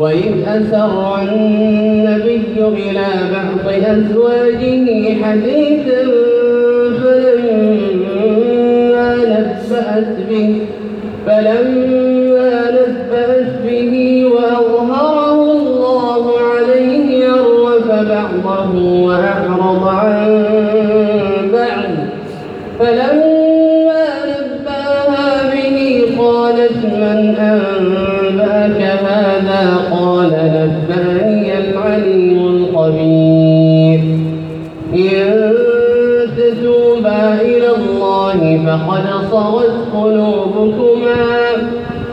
وإذ أسر النبي إلى بعض أزواجه حديثا فلما نبأت به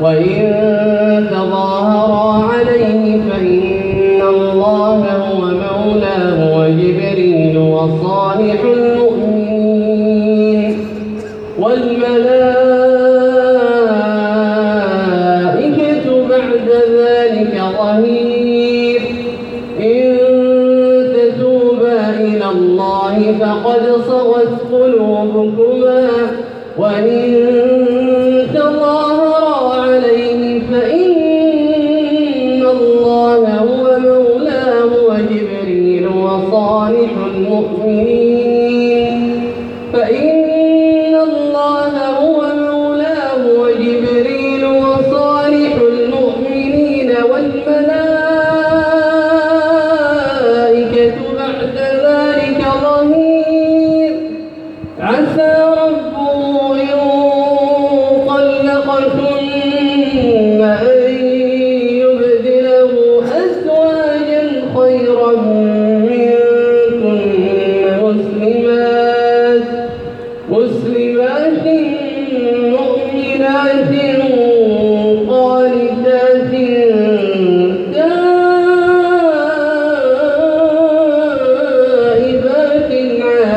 وإن تظاهرا عليه فإن الله هو مولاه وجبريل وصالح المؤمنين. والملائكة بعد ذلك إن تتوبا إلى الله فقد صغت قلوبكما. وإن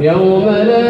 يوم لا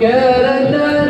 Görünür